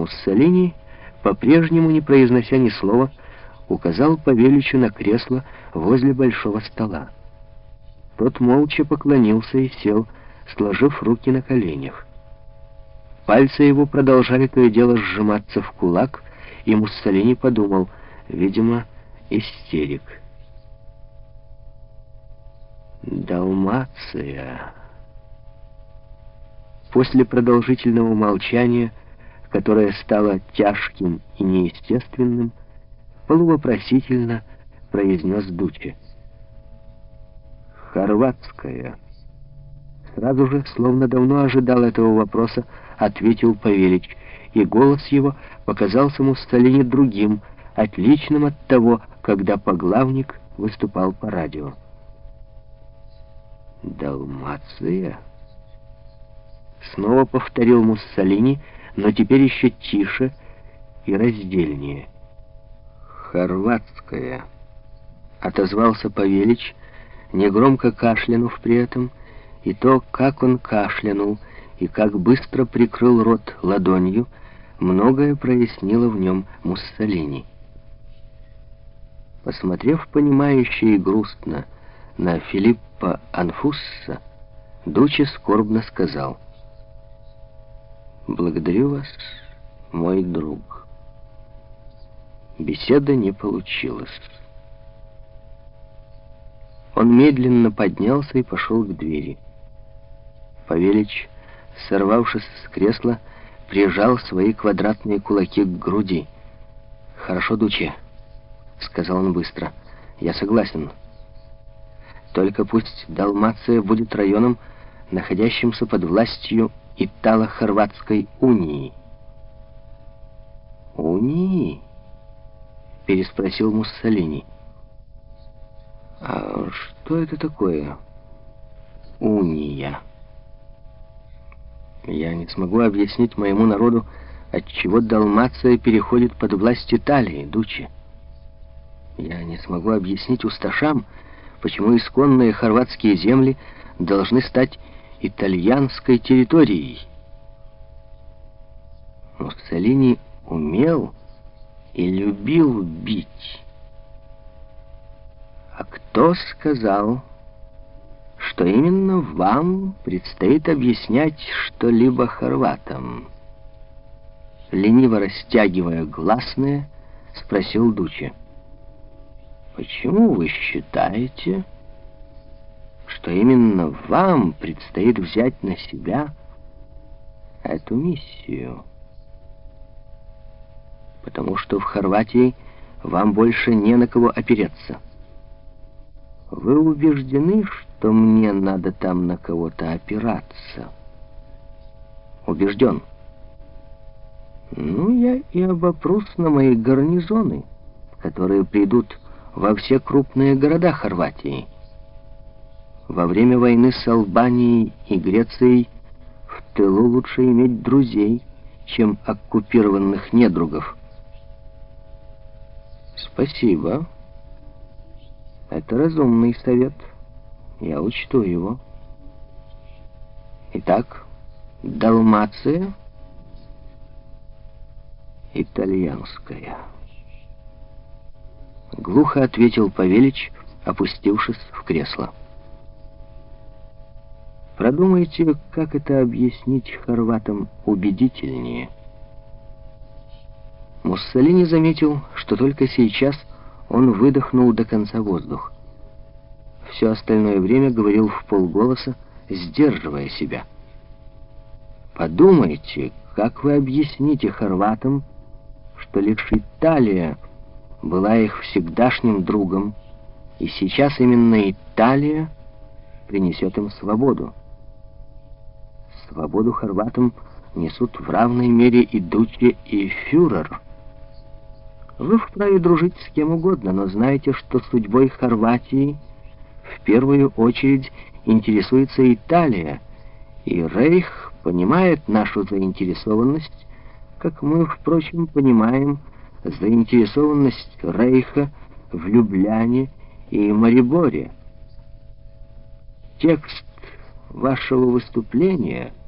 Муссолини, по-прежнему не произнося ни слова, указал Павеличу на кресло возле большого стола. Тот молча поклонился и сел, сложив руки на коленях. Пальцы его продолжали то и дело сжиматься в кулак, и Муссолини подумал, видимо, истерик. Далмация. После продолжительного молчания, которое стало тяжким и неестественным, полувопросительно произнес Дуче. «Хорватская». Сразу же, словно давно ожидал этого вопроса, ответил Павелич, и голос его показался Муссолини другим, отличным от того, когда поглавник выступал по радио. «Далмация?» Снова повторил Муссолини, но теперь еще тише и раздельнее. «Хорватская», — отозвался Павелич, негромко кашлянув при этом, и то, как он кашлянул и как быстро прикрыл рот ладонью, многое прояснило в нем Муссолини. Посмотрев понимающе и грустно на Филиппа Анфусса, Дуче скорбно сказал — «Благодарю вас, мой друг». Беседа не получилась. Он медленно поднялся и пошел к двери. Павелич, сорвавшись с кресла, прижал свои квадратные кулаки к груди. «Хорошо, Дуче», — сказал он быстро, — «я согласен. Только пусть Далмация будет районом, находящимся под властью Итало-Хорватской унии. «Унии?» — переспросил Муссолини. «А что это такое? Уния?» «Я не смогу объяснить моему народу, отчего Далмация переходит под власть Италии, Дучи. Я не смогу объяснить усташам, почему исконные хорватские земли должны стать итальянской территорией. Муссолини умел и любил бить. А кто сказал, что именно вам предстоит объяснять что-либо хорватам? Лениво растягивая гласные, спросил Дуче. Почему вы считаете что именно вам предстоит взять на себя эту миссию. Потому что в Хорватии вам больше не на кого опереться. Вы убеждены, что мне надо там на кого-то опираться? Убежден. Ну, я и обопрусь на мои гарнизоны, которые придут во все крупные города Хорватии. Во время войны с Албанией и Грецией в тылу лучше иметь друзей, чем оккупированных недругов. Спасибо. Это разумный совет. Я учту его. Итак, Далмация итальянская. Глухо ответил Павелич, опустившись в кресло. Продумайте, как это объяснить хорватам убедительнее. Муссолини заметил, что только сейчас он выдохнул до конца воздух. Все остальное время говорил в полголоса, сдерживая себя. Подумайте, как вы объясните хорватам, что лишь Италия была их всегдашним другом, и сейчас именно Италия принесет им свободу. Свободу хорватам несут в равной мере и Дуче, и фюрер. Вы вправе дружить с кем угодно, но знаете, что судьбой Хорватии в первую очередь интересуется Италия, и Рейх понимает нашу заинтересованность, как мы, впрочем, понимаем заинтересованность Рейха в Любляне и Мариборе. Текст вашего выступления —